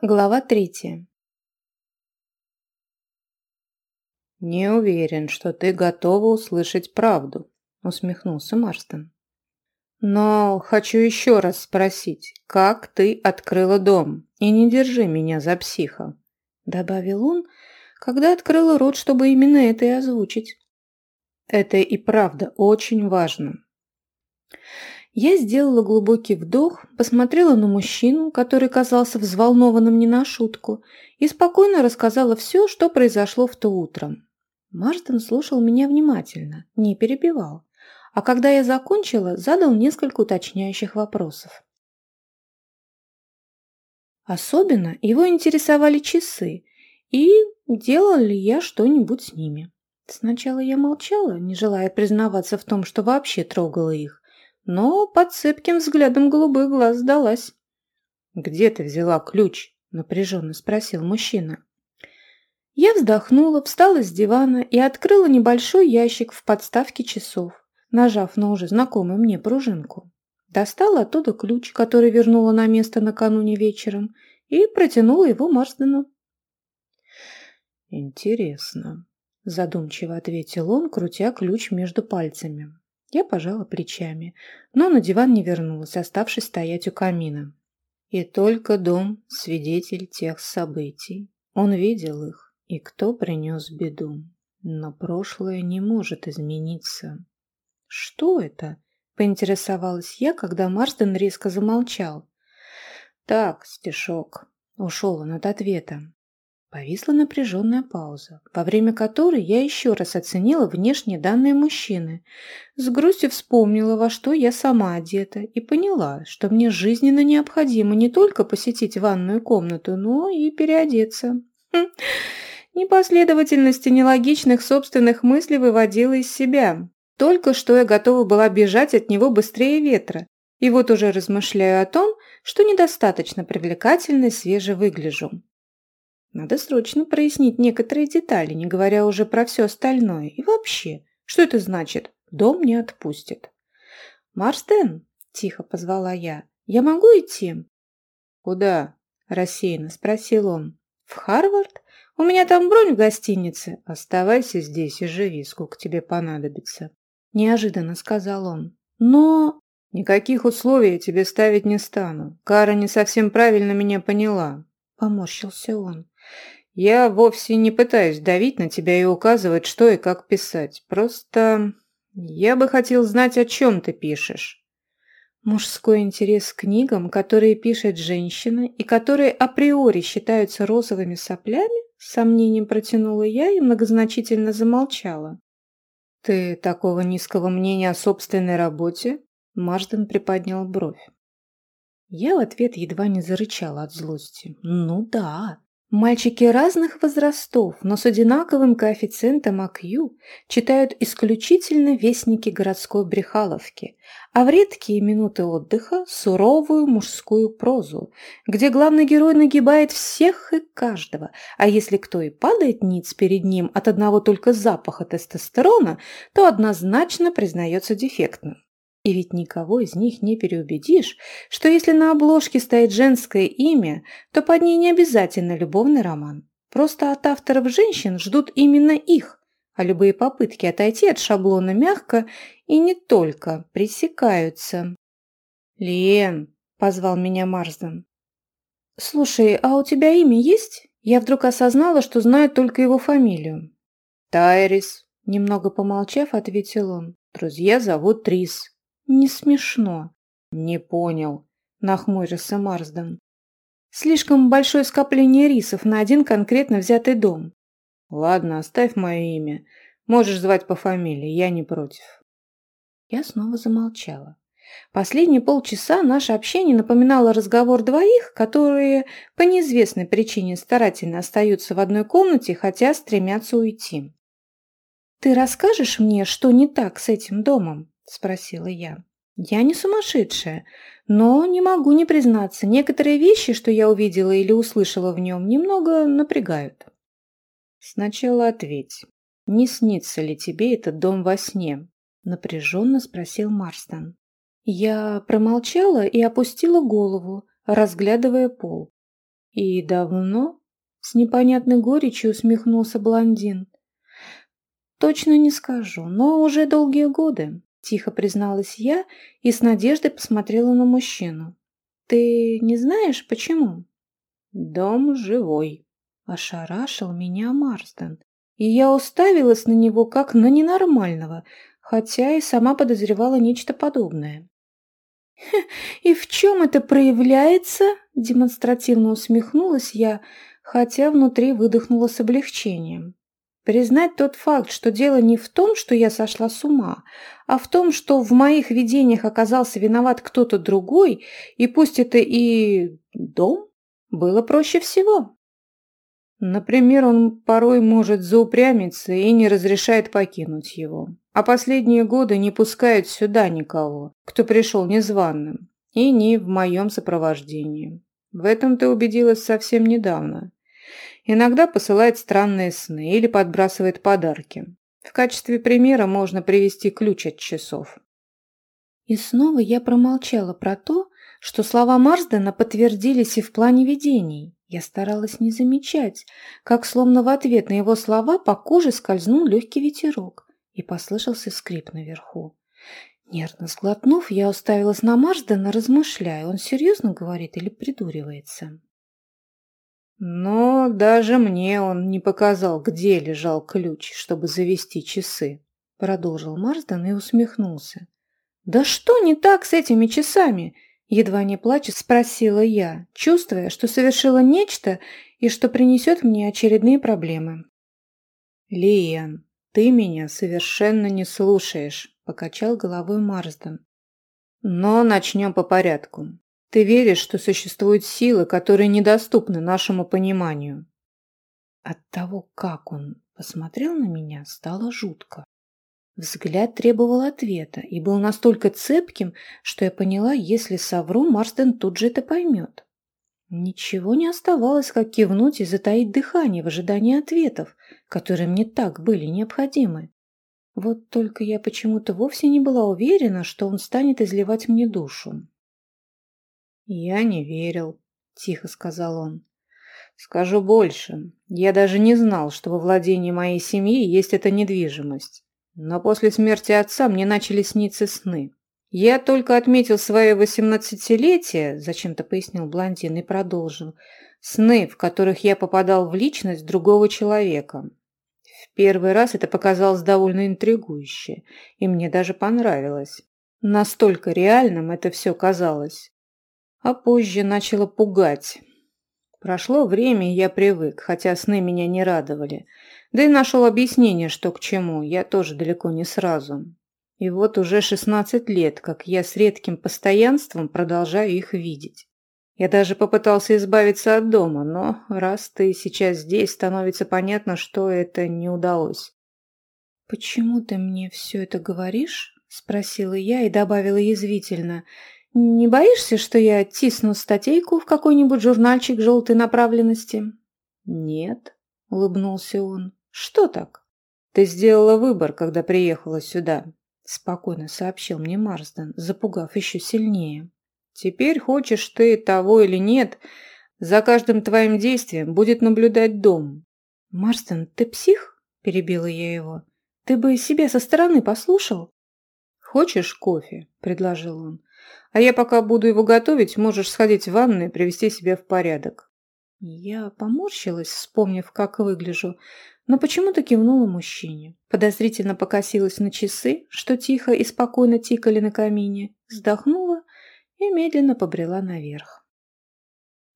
Глава третья. «Не уверен, что ты готова услышать правду», — усмехнулся Марстон. «Но хочу еще раз спросить, как ты открыла дом? И не держи меня за психа», — добавил он, когда открыла рот, чтобы именно это и озвучить. «Это и правда очень важно. Я сделала глубокий вдох, посмотрела на мужчину, который казался взволнованным не на шутку, и спокойно рассказала все, что произошло в то утро. Марстон слушал меня внимательно, не перебивал, а когда я закончила, задал несколько уточняющих вопросов. Особенно его интересовали часы и делала ли я что-нибудь с ними. Сначала я молчала, не желая признаваться в том, что вообще трогала их, но под цепким взглядом голубых глаз сдалась. «Где ты взяла ключ?» – напряженно спросил мужчина. Я вздохнула, встала с дивана и открыла небольшой ящик в подставке часов, нажав на уже знакомую мне пружинку. Достала оттуда ключ, который вернула на место накануне вечером, и протянула его Марсдену. «Интересно», – задумчиво ответил он, крутя ключ между пальцами. Я пожала плечами, но на диван не вернулась, оставшись стоять у камина. И только дом – свидетель тех событий. Он видел их, и кто принес беду. Но прошлое не может измениться. «Что это?» – поинтересовалась я, когда Марстон резко замолчал. «Так, стишок». Ушел он от ответа. Повисла напряженная пауза, во время которой я еще раз оценила внешние данные мужчины. С грустью вспомнила, во что я сама одета, и поняла, что мне жизненно необходимо не только посетить ванную комнату, но и переодеться. Хм. И нелогичных собственных мыслей выводила из себя. Только что я готова была бежать от него быстрее ветра, и вот уже размышляю о том, что недостаточно привлекательно и свеже выгляжу. Надо срочно прояснить некоторые детали, не говоря уже про все остальное. И вообще, что это значит? Дом не отпустит. «Марстен?» – тихо позвала я. «Я могу идти?» «Куда?» – рассеянно спросил он. «В Харвард? У меня там бронь в гостинице. Оставайся здесь и живи, сколько тебе понадобится», – неожиданно сказал он. «Но...» «Никаких условий я тебе ставить не стану. Кара не совсем правильно меня поняла», – поморщился он. Я вовсе не пытаюсь давить на тебя и указывать, что и как писать. Просто я бы хотел знать, о чем ты пишешь. Мужской интерес к книгам, которые пишет женщина и которые априори считаются розовыми соплями, с сомнением протянула я и многозначительно замолчала. «Ты такого низкого мнения о собственной работе?» Марсден приподнял бровь. Я в ответ едва не зарычала от злости. «Ну да, Мальчики разных возрастов, но с одинаковым коэффициентом АКЮ читают исключительно вестники городской брехаловки, а в редкие минуты отдыха – суровую мужскую прозу, где главный герой нагибает всех и каждого, а если кто и падает ниц перед ним от одного только запаха тестостерона, то однозначно признается дефектным. И ведь никого из них не переубедишь, что если на обложке стоит женское имя, то под ней не обязательно любовный роман. Просто от авторов женщин ждут именно их, а любые попытки отойти от шаблона мягко и не только пресекаются. «Лен!» – позвал меня Марсден. «Слушай, а у тебя имя есть?» Я вдруг осознала, что знаю только его фамилию. «Тайрис», – немного помолчав, ответил он. «Друзья зовут Трис». Не смешно. Не понял, нахмурился Марсден. Слишком большое скопление рисов на один конкретно взятый дом. Ладно, оставь мое имя. Можешь звать по фамилии, я не против. Я снова замолчала. Последние полчаса наше общение напоминало разговор двоих, которые по неизвестной причине старательно остаются в одной комнате, хотя стремятся уйти. «Ты расскажешь мне, что не так с этим домом?» – спросила я. «Я не сумасшедшая, но не могу не признаться, некоторые вещи, что я увидела или услышала в нем, немного напрягают». «Сначала ответь, не снится ли тебе этот дом во сне?» – напряженно спросил Марстон. Я промолчала и опустила голову, разглядывая пол. «И давно?» — с непонятной горечью усмехнулся блондин. «Точно не скажу, но уже долгие годы», — тихо призналась я и с надеждой посмотрела на мужчину. «Ты не знаешь, почему?» «Дом живой», — ошарашил меня Марстон, и я уставилась на него как на ненормального, хотя и сама подозревала нечто подобное. «И в чем это проявляется?» – демонстративно усмехнулась я, хотя внутри выдохнула с облегчением. Признать тот факт, что дело не в том, что я сошла с ума, а в том, что в моих видениях оказался виноват кто-то другой, и пусть это и дом, было проще всего. Например, он порой может заупрямиться и не разрешает покинуть его. А последние годы не пускает сюда никого, кто пришел незваным, и не в моем сопровождении. В этом ты убедилась совсем недавно. Иногда посылает странные сны или подбрасывает подарки. В качестве примера можно привести ключ от часов. И снова я промолчала про то, что слова Марсдена подтвердились и в плане видений. Я старалась не замечать, как словно в ответ на его слова по коже скользнул легкий ветерок и послышался скрип наверху. Нервно сглотнув, я уставилась на Марсдена, размышляя, он серьезно говорит или придуривается. Но даже мне он не показал, где лежал ключ, чтобы завести часы, продолжил Марсден и усмехнулся. Да что не так с этими часами? Едва не плача спросила я, чувствуя, что совершила нечто и что принесет мне очередные проблемы. «Лиен, ты меня совершенно не слушаешь», – покачал головой Марсден. «Но начнем по порядку. Ты веришь, что существуют силы, которые недоступны нашему пониманию?» От того, как он посмотрел на меня, стало жутко. Взгляд требовал ответа и был настолько цепким, что я поняла, если совру, Марстен тут же это поймет. Ничего не оставалось, как кивнуть и затаить дыхание в ожидании ответов, которые мне так были необходимы. Вот только я почему-то вовсе не была уверена, что он станет изливать мне душу. «Я не верил», — тихо сказал он. «Скажу больше. Я даже не знал, что во владении моей семьи есть эта недвижимость. Но после смерти отца мне начали сниться сны. Я только отметил свое восемнадцатилетие, зачем-то пояснил блондин и продолжил, сны, в которых я попадал в личность другого человека. В первый раз это показалось довольно интригующе, и мне даже понравилось. Настолько реальным это все казалось. А позже начало пугать. Прошло время, и я привык, хотя сны меня не радовали – да и нашел объяснение, что к чему, я тоже далеко не сразу. И вот уже 16 лет, как я с редким постоянством продолжаю их видеть. Я даже попытался избавиться от дома, но раз ты сейчас здесь, становится понятно, что это не удалось. «Почему ты мне все это говоришь?» – спросила я и добавила язвительно. «Не боишься, что я тисну статейку в какой-нибудь журнальчик желтой направленности?» «Нет», – улыбнулся он. «Что так?» «Ты сделала выбор, когда приехала сюда», – спокойно сообщил мне Марсден, запугав еще сильнее. «Теперь хочешь ты того или нет, за каждым твоим действием будет наблюдать дом». «Марстон, ты псих?» – перебила я его. «Ты бы себя со стороны послушал?» «Хочешь кофе?» – предложил он. «А я пока буду его готовить, можешь сходить в ванну и привести себя в порядок». Я поморщилась, вспомнив, как выгляжу, но почему-то кивнула мужчине. Подозрительно покосилась на часы, что тихо и спокойно тикали на камине, вздохнула и медленно побрела наверх.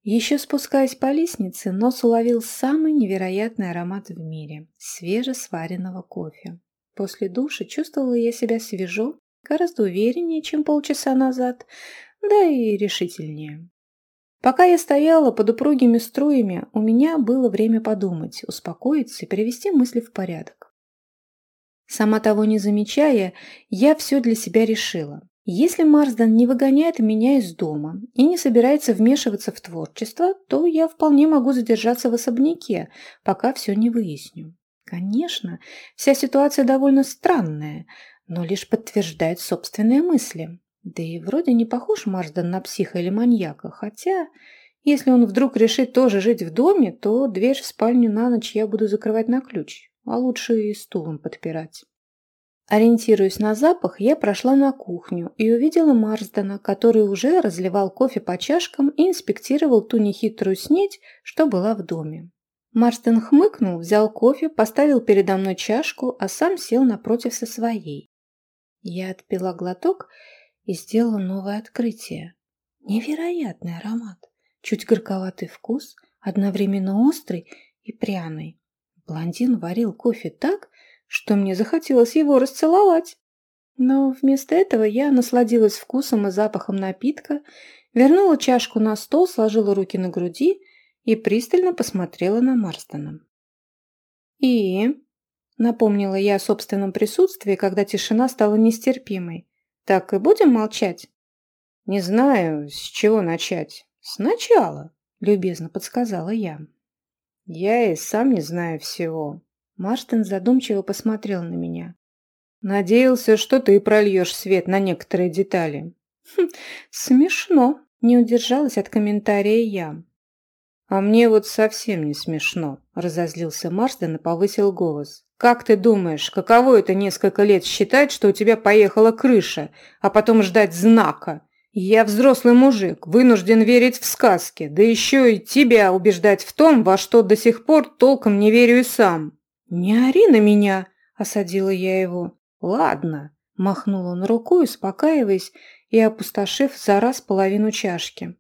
Еще спускаясь по лестнице, нос уловил самый невероятный аромат в мире – свежесваренного кофе. После душа чувствовала я себя свежо, гораздо увереннее, чем полчаса назад, да и решительнее. Пока я стояла под упругими струями, у меня было время подумать, успокоиться и привести мысли в порядок. Сама того не замечая, я все для себя решила. Если Марсден не выгоняет меня из дома и не собирается вмешиваться в творчество, то я вполне могу задержаться в особняке, пока все не выясню. Конечно, вся ситуация довольно странная, но лишь подтверждает собственные мысли. Да и вроде не похож Марсден на психа или маньяка, хотя Если он вдруг решит тоже жить в доме, то дверь в спальню на ночь я буду закрывать на ключ, а лучше и стулом подпирать. Ориентируясь на запах, я прошла на кухню и увидела Марсдена, который уже разливал кофе по чашкам и инспектировал ту нехитрую снеть, что была в доме. Марстон хмыкнул, взял кофе, поставил передо мной чашку, а сам сел напротив со своей. Я отпила глоток и сделала новое открытие. Невероятный аромат, чуть горьковатый вкус, одновременно острый и пряный. Блондин варил кофе так, что мне захотелось его расцеловать. Но вместо этого я насладилась вкусом и запахом напитка, вернула чашку на стол, сложила руки на груди и пристально посмотрела на Марстона. «И?» — напомнила я о собственном присутствии, когда тишина стала нестерпимой. «Так и будем молчать?» «Не знаю, с чего начать. Сначала», — любезно подсказала я. «Я и сам не знаю всего. Марстон задумчиво посмотрел на меня. «Надеялся, что ты прольешь свет на некоторые детали». Хм, «Смешно», — не удержалась от комментария я. «А мне вот совсем не смешно», — разозлился Марстон и повысил голос. «Как ты думаешь, каково это несколько лет считать, что у тебя поехала крыша, а потом ждать знака? Я взрослый мужик, вынужден верить в сказки, да еще и тебя убеждать в том, во что до сих пор толком не верю и сам». «Не ори на меня!» – осадила я его. «Ладно», – махнул он рукой, успокаиваясь и опустошив за раз половину чашки.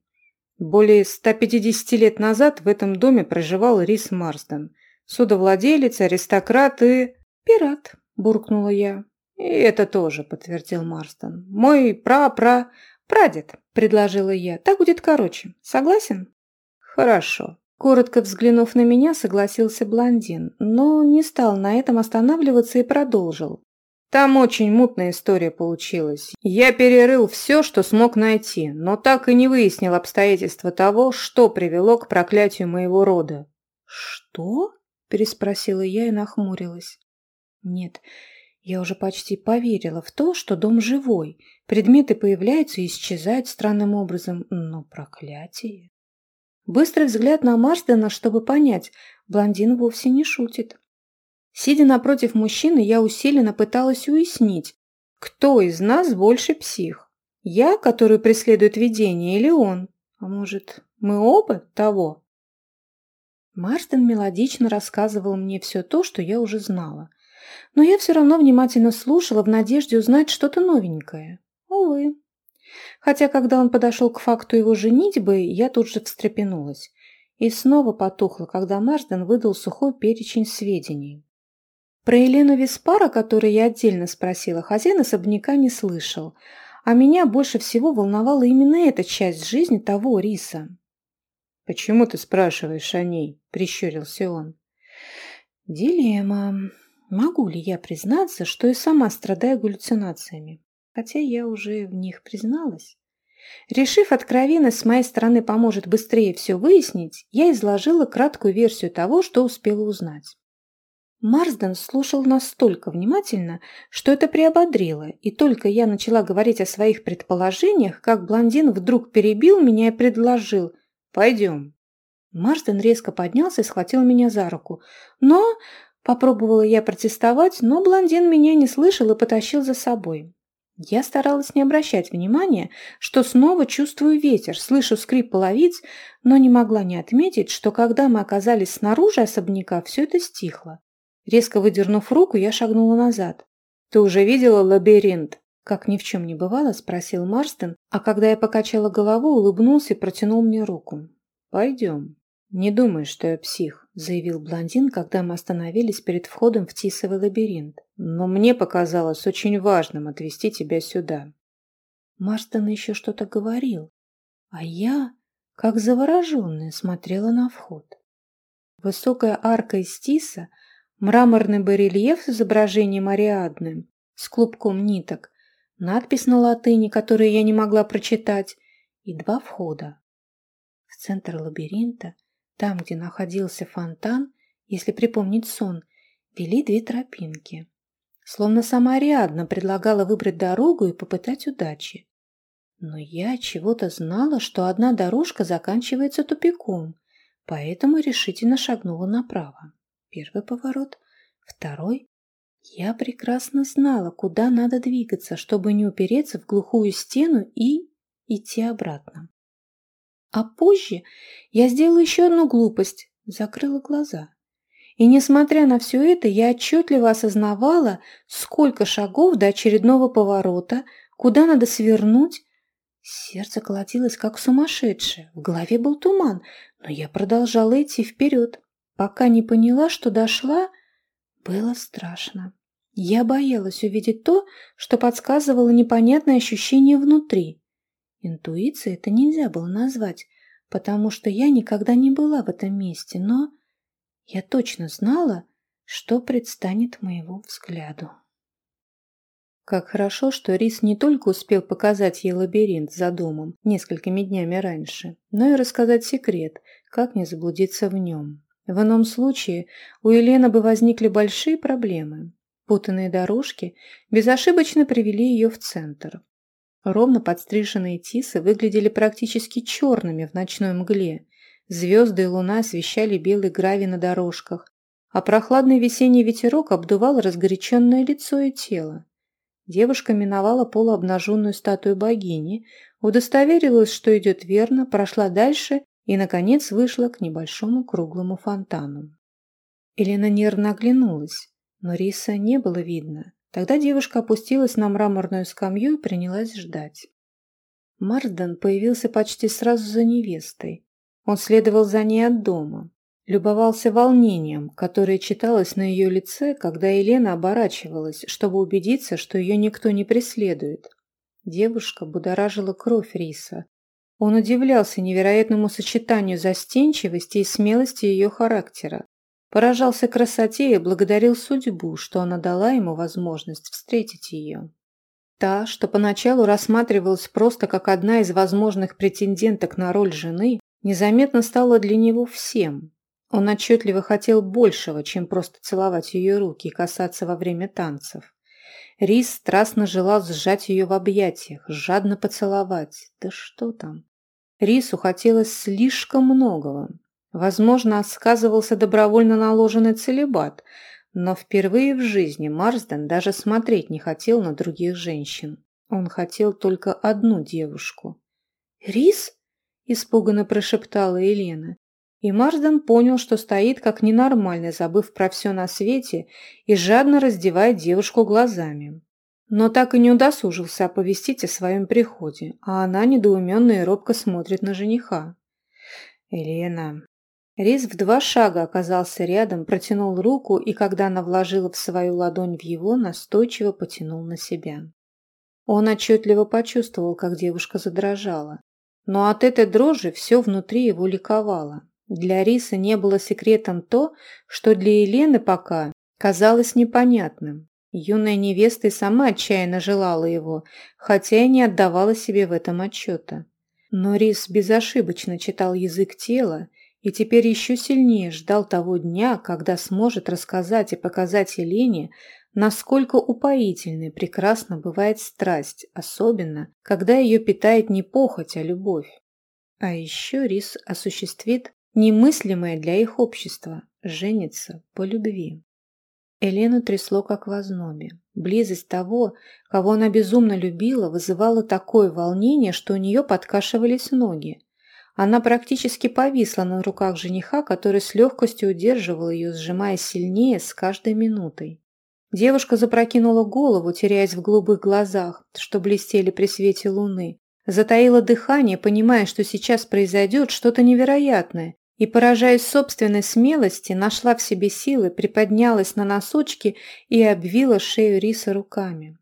Более 150 лет назад в этом доме проживал Рис Марсден. Судовладелец, аристократ и... «Пират», – буркнула я. «И это тоже», – подтвердил Марстон. «Мой пра-пра... прадед», – предложила я. «Так будет короче. Согласен?» «Хорошо», Коротко взглянув на меня, согласился блондин, но не стал на этом останавливаться и продолжил. Там очень мутная история получилась. Я перерыл все, что смог найти, но так и не выяснил обстоятельства того, что привело к проклятию моего рода. «Что?» – переспросила я и нахмурилась. «Нет, я уже почти поверила в то, что дом живой, предметы появляются и исчезают странным образом, но проклятие...» Быстрый взгляд на Марсдена, чтобы понять, блондин вовсе не шутит. Сидя напротив мужчины, я усиленно пыталась уяснить, кто из нас больше псих. Я, который преследует видение, или он? А может, мы оба того? Марстон мелодично рассказывал мне все то, что я уже знала. Но я все равно внимательно слушала в надежде узнать что-то новенькое. Увы, Хотя, когда он подошел к факту его женитьбы, я тут же встрепенулась. И снова потухла, когда Марсден выдал сухой перечень сведений. Про Елену Виспара, которой я отдельно спросила, хозяин особняка не слышал, а меня больше всего волновала именно эта часть жизни того риса. «Почему ты спрашиваешь о ней?» – прищурился он. «Дилемма. Могу ли я признаться, что и сама страдаю галлюцинациями? хотя я уже в них призналась. Решив откровенно с моей стороны поможет быстрее все выяснить, я изложила краткую версию того, что успела узнать. Марсден слушал настолько внимательно, что это приободрило, и только я начала говорить о своих предположениях, как блондин вдруг перебил меня и предложил «Пойдем». Марсден резко поднялся и схватил меня за руку. Но... Попробовала я протестовать, но блондин меня не слышал и потащил за собой. Я старалась не обращать внимания, что снова чувствую ветер, слышу скрип половиц, но не могла не отметить, что когда мы оказались снаружи особняка, все это стихло. Резко выдернув руку, я шагнула назад. «Ты уже видела лабиринт?» Как ни в чем не бывало, спросил Марстон, а когда я покачала головой, улыбнулся и протянул мне руку. «Пойдем». «Не думай, что я псих», – заявил блондин, когда мы остановились перед входом в Тисовый лабиринт. «Но мне показалось очень важным отвезти тебя сюда». Марстон еще что-то говорил, а я, как завороженная, смотрела на вход. Высокая арка из тиса, мраморный барельеф с изображением Ариадны с клубком ниток, надпись на латыни, которую я не могла прочитать, и два входа. В центр лабиринта – там, где находился фонтан, если припомнить сон, вели две тропинки. Словно сама Ариадна предлагала выбрать дорогу и попытать удачи. Но я чего-то знала, что одна дорожка заканчивается тупиком, поэтому решительно шагнула направо. Первый поворот, второй. Я прекрасно знала, куда надо двигаться, чтобы не упереться в глухую стену и идти обратно. А позже я сделала еще одну глупость, закрыла глаза. И несмотря на все это, я отчетливо осознавала, сколько шагов до очередного поворота, куда надо свернуть. Сердце колотилось, как сумасшедшее, в голове был туман, но я продолжала идти вперед, пока не поняла, что дошла. Было страшно. Я боялась увидеть то, что подсказывало непонятное ощущение внутри. Интуицией это нельзя было назвать, потому что я никогда не была в этом месте, но я точно знала, что предстанет моему взгляду. Как хорошо, что Рис не только успел показать ей лабиринт за домом несколькими днями раньше, но и рассказать секрет, как не заблудиться в нем. В ином случае у Елены бы возникли большие проблемы. Путанные дорожки безошибочно привели ее в центр. Ровно подстриженные тисы выглядели практически черными в ночной мгле. Звезды и луна освещали белый гравий на дорожках, а прохладный весенний ветерок обдувал разгоряченное лицо и тело. Девушка миновала полуобнаженную статую богини, удостоверилась, что идет верно, прошла дальше и, наконец, вышла к небольшому круглому фонтану. Елена нервно оглянулась, но риса не было видно. Тогда девушка опустилась на мраморную скамью и принялась ждать. Марсден появился почти сразу за невестой. Он следовал за ней от дома. Любовался волнением, которое читалось на ее лице, когда Елена оборачивалась, чтобы убедиться, что ее никто не преследует. Девушка будоражила кровь Риса. Он удивлялся невероятному сочетанию застенчивости и смелости ее характера. Поражался красоте и благодарил судьбу, что она дала ему возможность встретить ее. Та, что поначалу рассматривалась просто как одна из возможных претенденток на роль жены, незаметно стала для него всем. Он отчетливо хотел большего, чем просто целовать ее руки и касаться во время танцев. Рис страстно желал сжать ее в объятиях, жадно поцеловать. Да что там? Рису хотелось слишком многого. Возможно, сказывался добровольно наложенный целебат, но впервые в жизни Марсден даже смотреть не хотел на других женщин. Он хотел только одну девушку. «Рис?» – испуганно прошептала Елена. И Марсден понял, что стоит как ненормальный, забыв про все на свете и жадно раздевает девушку глазами. Но так и не удосужился оповестить о своем приходе, а она недоуменно и робко смотрит на жениха. «Елена, Рис в два шага оказался рядом, протянул руку и, когда она вложила в свою ладонь в его, настойчиво потянул на себя. Он отчетливо почувствовал, как девушка задрожала. Но от этой дрожи все внутри его ликовало. Для Риса не было секретом то, что для Елены пока казалось непонятным. Юная невеста и сама отчаянно желала его, хотя и не отдавала себе в этом отчета. Но Рис безошибочно читал язык тела и теперь еще сильнее ждал того дня, когда сможет рассказать и показать Елене, насколько упоительной прекрасно бывает страсть, особенно, когда ее питает не похоть, а любовь. А еще Рис осуществит немыслимое для их общества – женится по любви. Елену трясло, как в ознобе. Близость того, кого она безумно любила, вызывала такое волнение, что у нее подкашивались ноги. Она практически повисла на руках жениха, который с легкостью удерживал ее, сжимая сильнее с каждой минутой. Девушка запрокинула голову, теряясь в голубых глазах, что блестели при свете луны. Затаила дыхание, понимая, что сейчас произойдет что-то невероятное, и, поражаясь собственной смелости, нашла в себе силы, приподнялась на носочки и обвила шею Риса руками.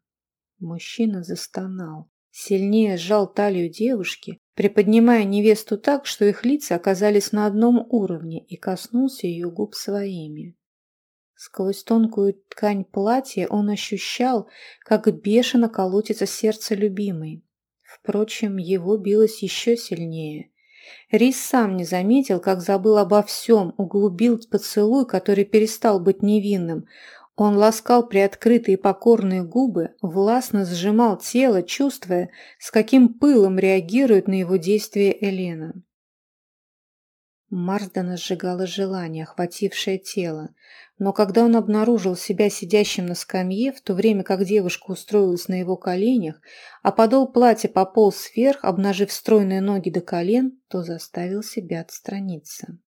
Мужчина застонал, сильнее сжал талию девушки, приподнимая невесту так, что их лица оказались на одном уровне и коснулся ее губ своими. Сквозь тонкую ткань платья он ощущал, как бешено колотится сердце любимой. Впрочем, его билось еще сильнее. Рис сам не заметил, как забыл обо всем, углубил поцелуй, который перестал быть невинным. Он ласкал приоткрытые покорные губы, властно сжимал тело, чувствуя, с каким пылом реагирует на его действия Елена. Марсдена сжигало желание, охватившее тело, но когда он обнаружил себя сидящим на скамье, в то время как девушка устроилась на его коленях, а подол платья пополз вверх, обнажив стройные ноги до колен, то заставил себя отстраниться.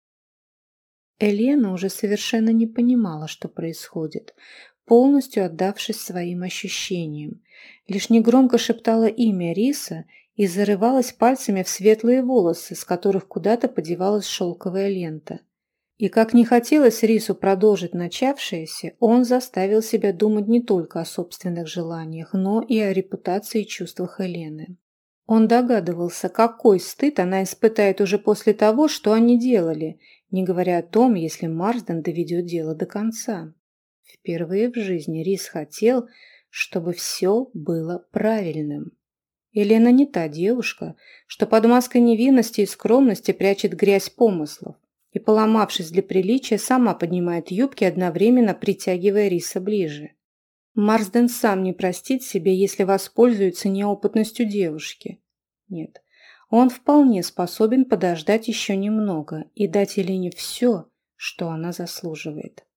Елена уже совершенно не понимала, что происходит, полностью отдавшись своим ощущениям. Лишь негромко шептала имя Риса и зарывалась пальцами в светлые волосы, с которых куда-то подевалась шелковая лента. И как не хотелось Рису продолжить начавшееся, он заставил себя думать не только о собственных желаниях, но и о репутации и чувствах Елены. Он догадывался, какой стыд она испытает уже после того, что они делали, не говоря о том, если Марсден доведет дело до конца. Впервые в жизни Рис хотел, чтобы все было правильным. Елена не та девушка, что под маской невинности и скромности прячет грязь помыслов и, поломавшись для приличия, сама поднимает юбки, одновременно притягивая Риса ближе. Марсден сам не простит себе, если воспользуется неопытностью девушки. Нет, он вполне способен подождать еще немного и дать Елене все, что она заслуживает.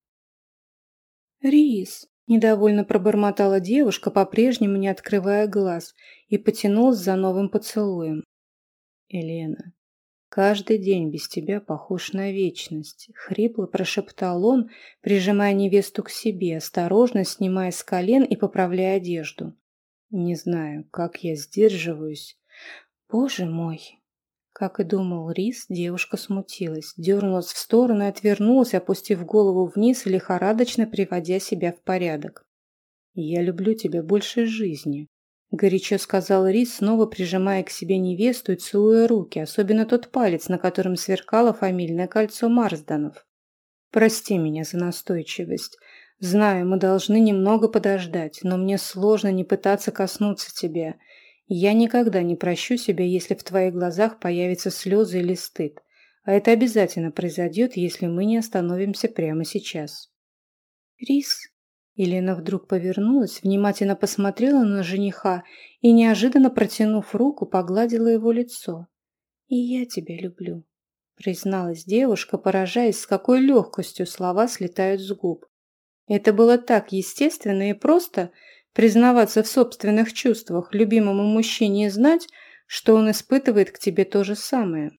«Рис!» – недовольно пробормотала девушка, по-прежнему не открывая глаз, и потянулась за новым поцелуем. «Елена, каждый день без тебя похож на вечность», – хрипло прошептал он, прижимая невесту к себе, осторожно снимая с колен и поправляя одежду. «Не знаю, как я сдерживаюсь, Боже мой! Как и думал Рис, девушка смутилась, дернулась в сторону и отвернулась, опустив голову вниз лихорадочно приводя себя в порядок. «Я люблю тебя больше жизни», — горячо сказал Рис, снова прижимая к себе невесту и целуя руки, особенно тот палец, на котором сверкало фамильное кольцо Марсданов. «Прости меня за настойчивость. Знаю, мы должны немного подождать, но мне сложно не пытаться коснуться тебя. Я никогда не прощу себя, если в твоих глазах появятся слезы или стыд. А это обязательно произойдет, если мы не остановимся прямо сейчас. Рис. Елена вдруг повернулась, внимательно посмотрела на жениха и, неожиданно протянув руку, погладила его лицо. «И я тебя люблю», — призналась девушка, поражаясь, с какой легкостью слова слетают с губ. Это было так естественно и просто, признаваться в собственных чувствах любимому мужчине и знать, что он испытывает к тебе то же самое.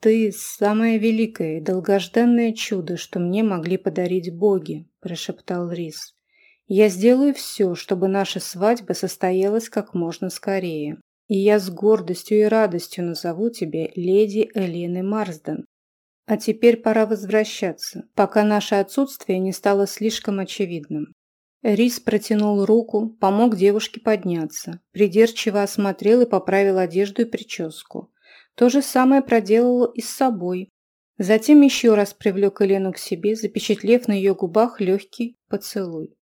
«Ты – самое великое и долгожданное чудо, что мне могли подарить боги», – прошептал Рис. «Я сделаю все, чтобы наша свадьба состоялась как можно скорее. И я с гордостью и радостью назову тебя леди Элены Марсден. А теперь пора возвращаться, пока наше отсутствие не стало слишком очевидным. Рис протянул руку, помог девушке подняться, придирчиво осмотрел и поправил одежду и прическу. То же самое проделал и с собой. Затем еще раз привлек Елену к себе, запечатлев на ее губах легкий поцелуй.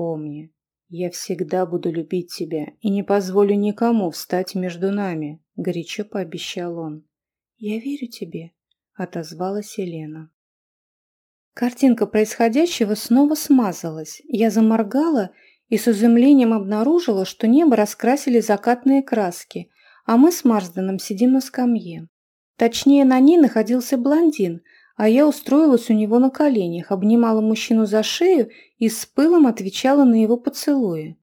«Помни, я всегда буду любить тебя и не позволю никому встать между нами», — горячо пообещал он. «Я верю тебе», — отозвалась Елена. Картинка происходящего снова смазалась. Я заморгала и с изумлением обнаружила, что небо раскрасили закатные краски, а мы с Марсденом сидим на скамье. Точнее, на ней находился блондин, а я устроилась у него на коленях, обнимала мужчину за шею и с пылом отвечала на его поцелуи.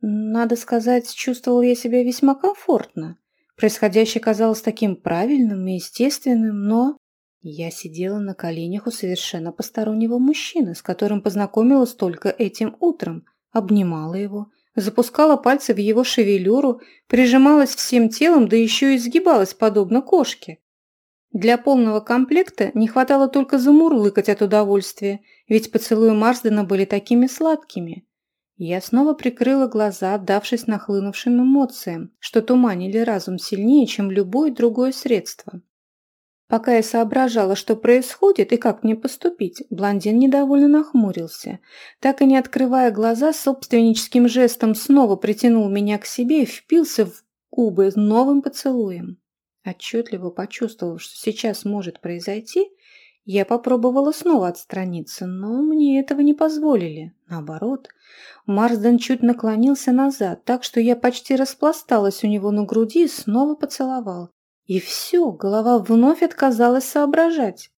Надо сказать, чувствовала я себя весьма комфортно. Происходящее казалось таким правильным и естественным, но... Я сидела на коленях у совершенно постороннего мужчины, с которым познакомилась только этим утром, обнимала его, запускала пальцы в его шевелюру, прижималась всем телом, да еще и сгибалась, подобно кошке. Для полного комплекта не хватало только замурлыкать от удовольствия, ведь поцелуи Марсдена были такими сладкими. Я снова прикрыла глаза, отдавшись нахлынувшим эмоциям, что туманили разум сильнее, чем любое другое средство. Пока я соображала, что происходит и как мне поступить, блондин недовольно нахмурился. Так и не открывая глаза, собственническим жестом снова притянул меня к себе и впился в губы новым поцелуем. Отчетливо почувствовав, что сейчас может произойти, Я попробовала снова отстраниться, но мне этого не позволили. Наоборот, Марсден чуть наклонился назад, так что я почти распласталась у него на груди и снова поцеловал. И все, голова вновь отказалась соображать.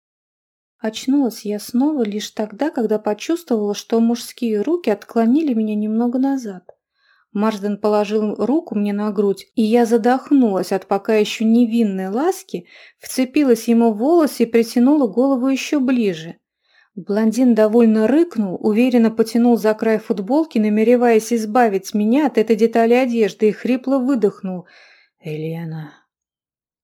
Очнулась я снова лишь тогда, когда почувствовала, что мужские руки отклонили меня немного назад. Марсден положил руку мне на грудь, и я задохнулась от пока еще невинной ласки, вцепилась ему в волосы и притянула голову еще ближе. Блондин довольно рыкнул, уверенно потянул за край футболки, намереваясь избавить меня от этой детали одежды, и хрипло выдохнул. «Елена».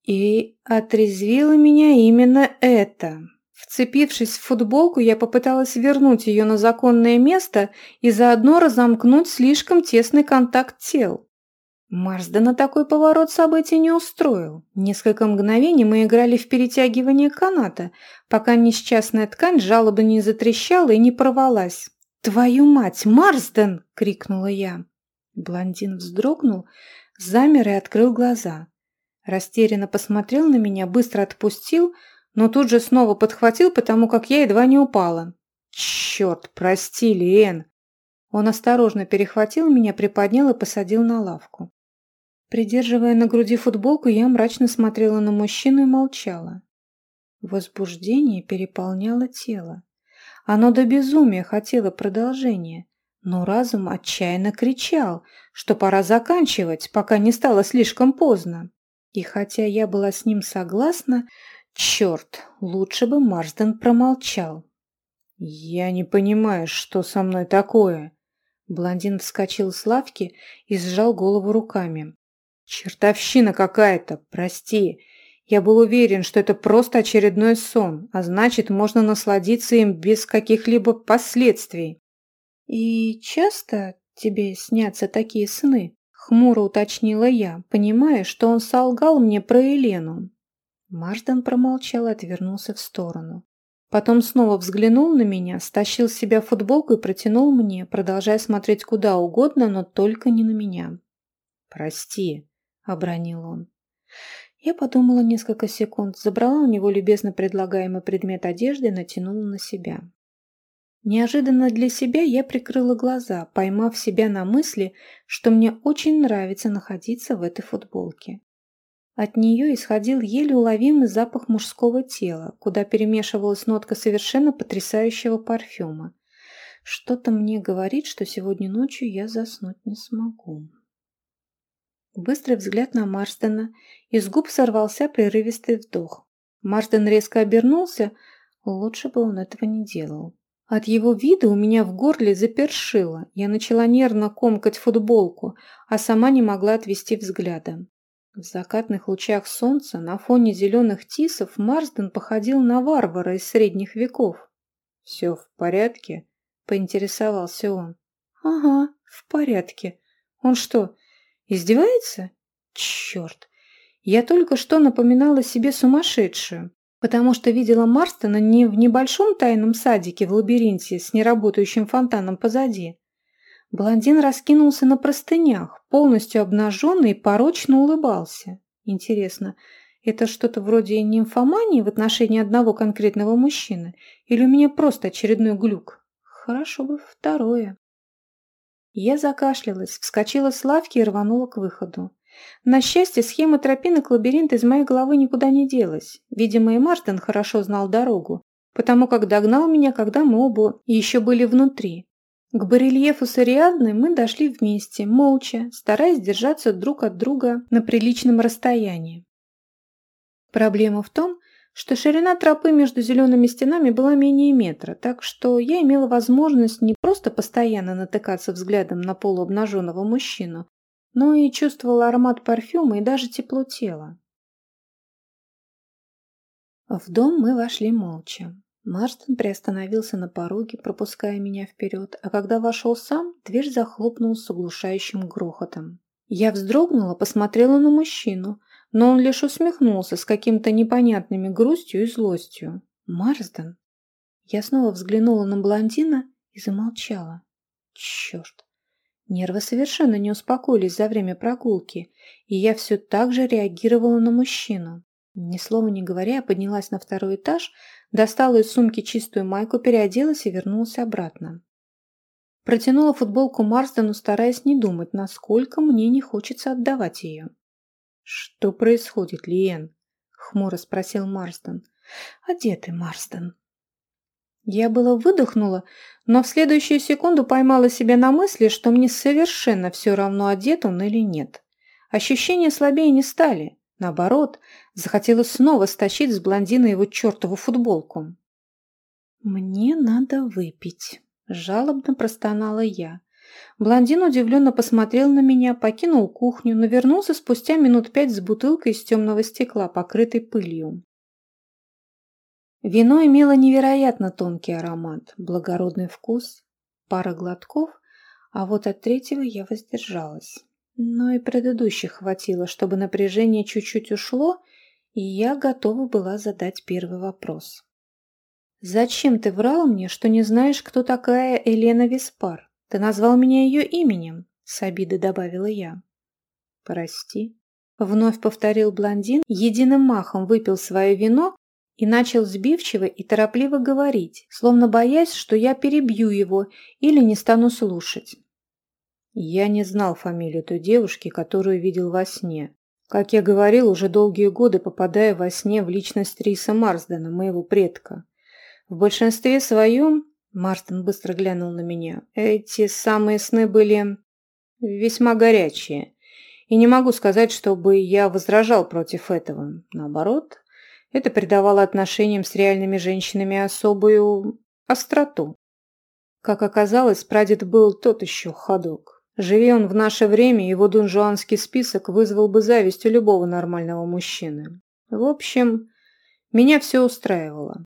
И отрезвило меня именно это. Вцепившись в футболку, я попыталась вернуть ее на законное место и заодно разомкнуть слишком тесный контакт тел. Марсда на такой поворот событий не устроил. Несколько мгновений мы играли в перетягивание каната, пока несчастная ткань жалобы не затрещала и не порвалась. «Твою мать, Марсден!» — крикнула я. Блондин вздрогнул, замер и открыл глаза. Растерянно посмотрел на меня, быстро отпустил, но тут же снова подхватил, потому как я едва не упала. «Черт, прости, Лиэн!» Он осторожно перехватил меня, приподнял и посадил на лавку. Придерживая на груди футболку, я мрачно смотрела на мужчину и молчала. Возбуждение переполняло тело. Оно до безумия хотело продолжения, но разум отчаянно кричал, что пора заканчивать, пока не стало слишком поздно. И хотя я была с ним согласна, черт, лучше бы Марсден промолчал. «Я не понимаю, что со мной такое?» Блондин вскочил с лавки и сжал голову руками. «Чертовщина какая-то, прости. Я был уверен, что это просто очередной сон, а значит, можно насладиться им без каких-либо последствий». «И часто тебе снятся такие сны?» — хмуро уточнила я, понимая, что он солгал мне про Елену. Марсден промолчал и отвернулся в сторону. Потом снова взглянул на меня, стащил с себя футболку и протянул мне, продолжая смотреть куда угодно, но только не на меня. «Прости», — обронил он. Я подумала несколько секунд, забрала у него любезно предлагаемый предмет одежды и натянула на себя. Неожиданно для себя я прикрыла глаза, поймав себя на мысли, что мне очень нравится находиться в этой футболке. От нее исходил еле уловимый запах мужского тела, куда перемешивалась нотка совершенно потрясающего парфюма. Что-то мне говорит, что сегодня ночью я заснуть не смогу. Быстрый взгляд на Марстона, из губ сорвался прерывистый вдох. Марстон резко обернулся, лучше бы он этого не делал. От его вида у меня в горле запершило, я начала нервно комкать футболку, а сама не могла отвести взгляда. В закатных лучах солнца на фоне зеленых тисов Марсден походил на варвара из средних веков. «Все в порядке?» — поинтересовался он. «Ага, в порядке. Он что, Издевается? Черт! Я только что напоминала себе сумасшедшую, потому что видела Марстона не в небольшом тайном садике в лабиринте с неработающим фонтаном позади. Блондин раскинулся на простынях, полностью обнаженный и порочно улыбался. Интересно, это что-то вроде нимфомании в отношении одного конкретного мужчины? Или у меня просто очередной глюк? Хорошо бы второе. Я закашлялась, вскочила с лавки и рванула к выходу. На счастье, схема тропинок лабиринта из моей головы никуда не делась. Видимо, и Мартин хорошо знал дорогу, потому как догнал меня, когда мы оба еще были внутри. К барельефу с Ариадной мы дошли вместе, молча, стараясь держаться друг от друга на приличном расстоянии. Проблема в том, что ширина тропы между зелеными стенами была менее метра, так что я имела возможность не просто постоянно натыкаться взглядом на полуобнаженного мужчину, но и чувствовала аромат парфюма и даже тепло тела. В дом мы вошли молча. Марстон приостановился на пороге, пропуская меня вперед, а когда вошел сам, дверь захлопнулась с оглушающим грохотом. Я вздрогнула, посмотрела на мужчину – но он лишь усмехнулся с каким-то непонятными грустью и злостью. «Марсден?» Я снова взглянула на блондина и замолчала. Черт! Нервы совершенно не успокоились за время прогулки, и я все так же реагировала на мужчину. Ни слова не говоря, я поднялась на второй этаж, достала из сумки чистую майку, переоделась и вернулась обратно. Протянула футболку Марсдену, стараясь не думать, насколько мне не хочется отдавать ее. «Что происходит, Лиен?» — хмуро спросил Марсден. «А где ты, Марсден?» Я было выдохнула, но в следующую секунду поймала себя на мысли, что мне совершенно все равно, одет он или нет. Ощущения слабее не стали. Наоборот, захотелось снова стащить с блондина его чертову футболку. «Мне надо выпить», – жалобно простонала я. Блондин удивленно посмотрел на меня, покинул кухню, но вернулся спустя минут пять с бутылкой из темного стекла, покрытой пылью. Вино имело невероятно тонкий аромат, благородный вкус, пара глотков, а вот от третьего я воздержалась. Но и предыдущих хватило, чтобы напряжение чуть-чуть ушло, и я готова была задать первый вопрос. «Зачем ты врал мне, что не знаешь, кто такая Елена Виспар? Ты назвал меня ее именем», — с обидой добавила я. «Прости», — вновь повторил блондин, единым махом выпил свое вино и начал сбивчиво и торопливо говорить, словно боясь, что я перебью его или не стану слушать. Я не знал фамилию той девушки, которую видел во сне. Как я говорил, уже долгие годы попадая во сне в личность Риса Марсдена, моего предка. В большинстве своем, Марстон быстро глянул на меня, эти самые сны были весьма горячие. И не могу сказать, чтобы я возражал против этого. Наоборот, это придавало отношениям с реальными женщинами особую остроту. Как оказалось, прадед был тот еще ходок. Живи он в наше время, его дунжуанский список вызвал бы зависть у любого нормального мужчины. В общем, меня все устраивало.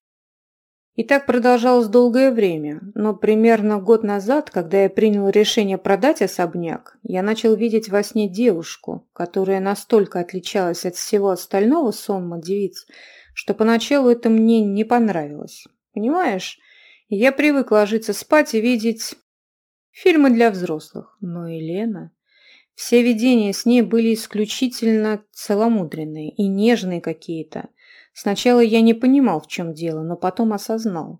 И так продолжалось долгое время, но примерно год назад, когда я принял решение продать особняк, я начал видеть во сне девушку, которая настолько отличалась от всего остального сонма девиц, что поначалу это мне не понравилось. Понимаешь, я привык ложиться спать и видеть фильмы для взрослых. Но Елена... Все видения с ней были исключительно целомудренные и нежные какие-то. Сначала я не понимал, в чем дело, но потом осознал.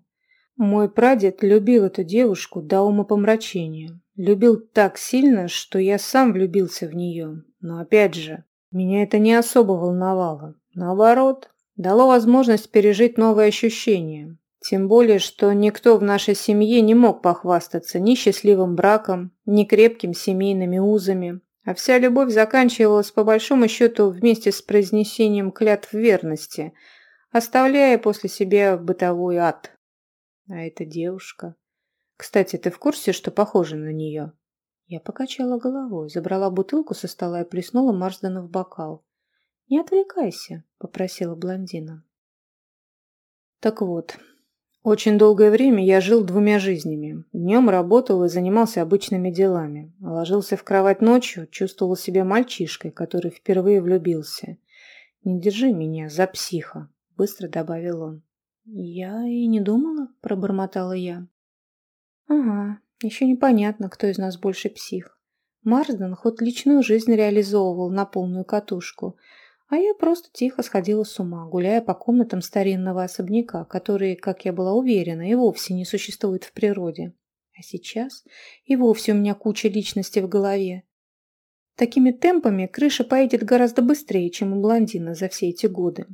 Мой прадед любил эту девушку до умопомрачения. Любил так сильно, что я сам влюбился в нее. Но опять же, меня это не особо волновало. Наоборот, дало возможность пережить новые ощущения. Тем более, что никто в нашей семье не мог похвастаться ни счастливым браком, ни крепким семейными узами, а вся любовь заканчивалась по большому счету вместе с произнесением клятв верности, оставляя после себя бытовой ад. А эта девушка... Кстати, ты в курсе, что похожа на нее? Я покачала головой, забрала бутылку со стола и плеснула Марсдена в бокал. «Не отвлекайся», — попросила блондина. Так вот, очень долгое время я жил двумя жизнями. Днем работал и занимался обычными делами. Ложился в кровать ночью, чувствовал себя мальчишкой, который впервые влюбился. «Не держи меня за психа», — быстро добавил он. «Я и не думала», — пробормотала я. «Ага, еще непонятно, кто из нас больше псих. Марсден хоть личную жизнь реализовывал на полную катушку, а я просто тихо сходила с ума, гуляя по комнатам старинного особняка, которые, как я была уверена, и вовсе не существуют в природе. А сейчас и вовсе у меня куча личностей в голове. Такими темпами крыша поедет гораздо быстрее, чем у блондина за все эти годы.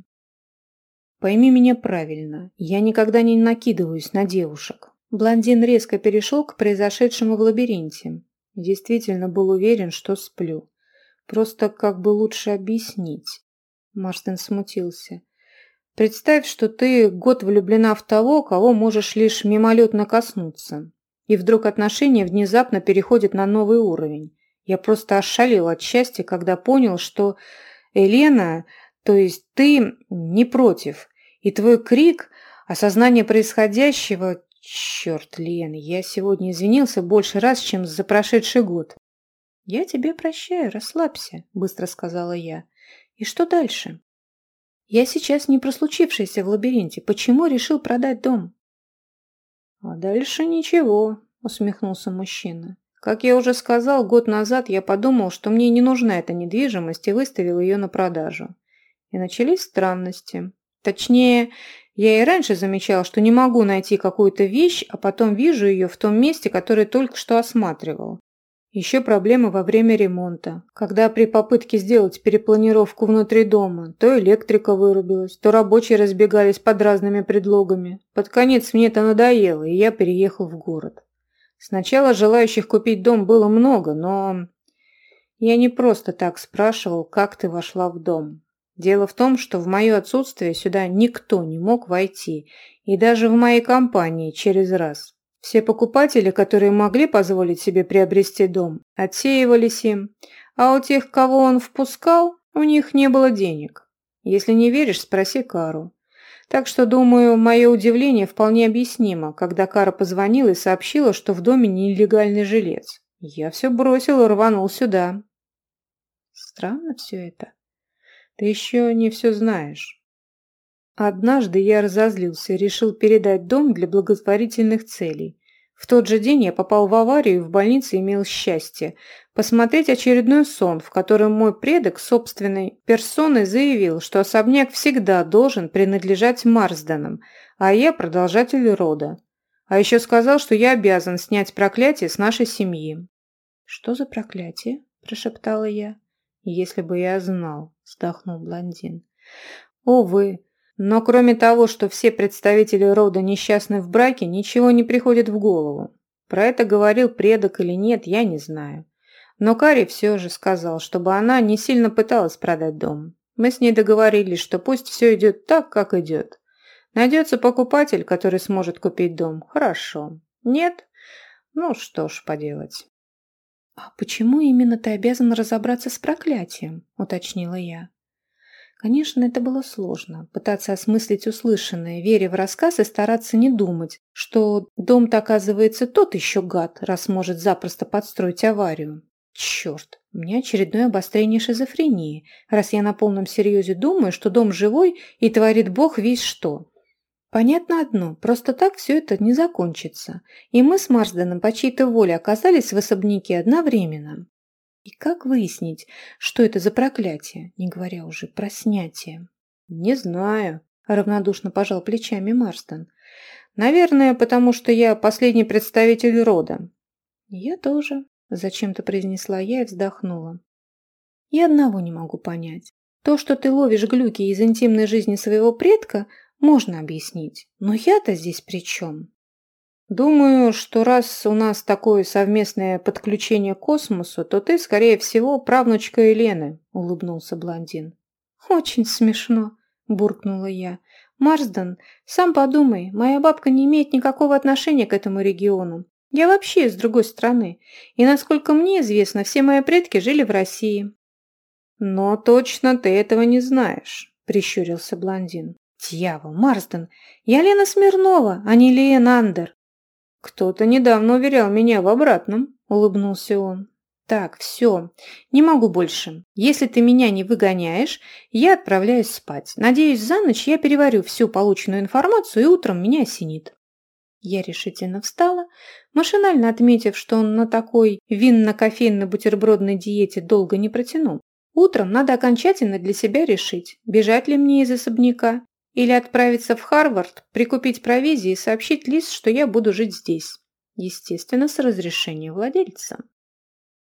Пойми меня правильно, я никогда не накидываюсь на девушек. Блондин резко перешел к произошедшему в лабиринте. Действительно был уверен, что сплю. Просто как бы лучше объяснить. Марстон смутился. «Представь, что ты год влюблена в того, кого можешь лишь мимолетно коснуться. И вдруг отношения внезапно переходят на новый уровень. Я просто ошалел от счастья, когда понял, что Елена, то есть ты, не против. И твой крик, осознание происходящего... Черт, Лен, я сегодня извинился больше раз, чем за прошедший год. «Я тебе прощаю, расслабься», — быстро сказала я. И что дальше? Я сейчас не про случившееся в лабиринте. Почему решил продать дом? А дальше ничего, усмехнулся мужчина. Как я уже сказал, год назад я подумал, что мне не нужна эта недвижимость и выставил ее на продажу. И начались странности. Точнее, я и раньше замечал, что не могу найти какую-то вещь, а потом вижу ее в том месте, которое только что осматривал. Еще проблемы во время ремонта, когда при попытке сделать перепланировку внутри дома, то электрика вырубилась, то рабочие разбегались под разными предлогами. Под конец мне это надоело, и я переехал в город. Сначала желающих купить дом было много, но я не просто так спрашивал, как ты вошла в дом. Дело в том, что в мое отсутствие сюда никто не мог войти, и даже в моей компании через раз. Все покупатели, которые могли позволить себе приобрести дом, отсеивались им, а у тех, кого он впускал, у них не было денег. Если не веришь, спроси Кару. Так что, думаю, мое удивление вполне объяснимо, когда Кара позвонила и сообщила, что в доме нелегальный жилец. Я все бросил и рванул сюда. Странно все это. Ты еще не все знаешь. Однажды я разозлился решил передать дом для благотворительных целей. В тот же день я попал в аварию и в больнице имел счастье посмотреть очередной сон, в котором мой предок собственной персоной заявил, что особняк всегда должен принадлежать Марсданам, а я продолжатель рода. А еще сказал, что я обязан снять проклятие с нашей семьи. «Что за проклятие?» – прошептала я. «Если бы я знал», – вздохнул блондин. «Увы, но кроме того, что все представители рода несчастны в браке, ничего не приходит в голову. Про это говорил предок или нет, я не знаю. Но Кари все же сказал, чтобы она не сильно пыталась продать дом. Мы с ней договорились, что пусть все идет так, как идет. Найдется покупатель, который сможет купить дом. Хорошо. Нет? Ну что ж поделать. «А почему именно ты обязан разобраться с проклятием?» – уточнила я. Конечно, это было сложно, пытаться осмыслить услышанное, веря в рассказ и стараться не думать, что дом-то оказывается тот еще гад, раз может запросто подстроить аварию. Черт, у меня очередное обострение шизофрении, раз я на полном серьезе думаю, что дом живой и творит бог весь что. Понятно одно, просто так все это не закончится, и мы с Марсденом по чьей-то воле оказались в особняке одновременно. И как выяснить, что это за проклятие, не говоря уже про снятие? Не знаю, равнодушно пожал плечами Марстон. Наверное, потому что я последний представитель рода. Я тоже, зачем-то произнесла я и вздохнула. Я одного не могу понять. То, что ты ловишь глюки из интимной жизни своего предка, можно объяснить. Но я-то здесь при чем? «Думаю, что раз у нас такое совместное подключение к космосу, то ты, скорее всего, правнучка Елены», — улыбнулся блондин. «Очень смешно», — буркнула я. «Марсден, сам подумай, моя бабка не имеет никакого отношения к этому региону. Я вообще из другой страны, и, насколько мне известно, все мои предки жили в России». «Но точно ты этого не знаешь», — прищурился блондин. «Дьявол, Марсден, я Лена Смирнова, а не Лиен Андер». «Кто-то недавно уверял меня в обратном», – улыбнулся он. «Так, все, не могу больше. Если ты меня не выгоняешь, я отправляюсь спать. Надеюсь, за ночь я переварю всю полученную информацию и утром меня осенит». Я решительно встала, машинально отметив, что он на такой винно-кофейно-бутербродной диете долго не протянул. Утром надо окончательно для себя решить, бежать ли мне из особняка или отправиться в Харвард, прикупить провизии и сообщить Лиз, что я буду жить здесь. Естественно, с разрешения владельца.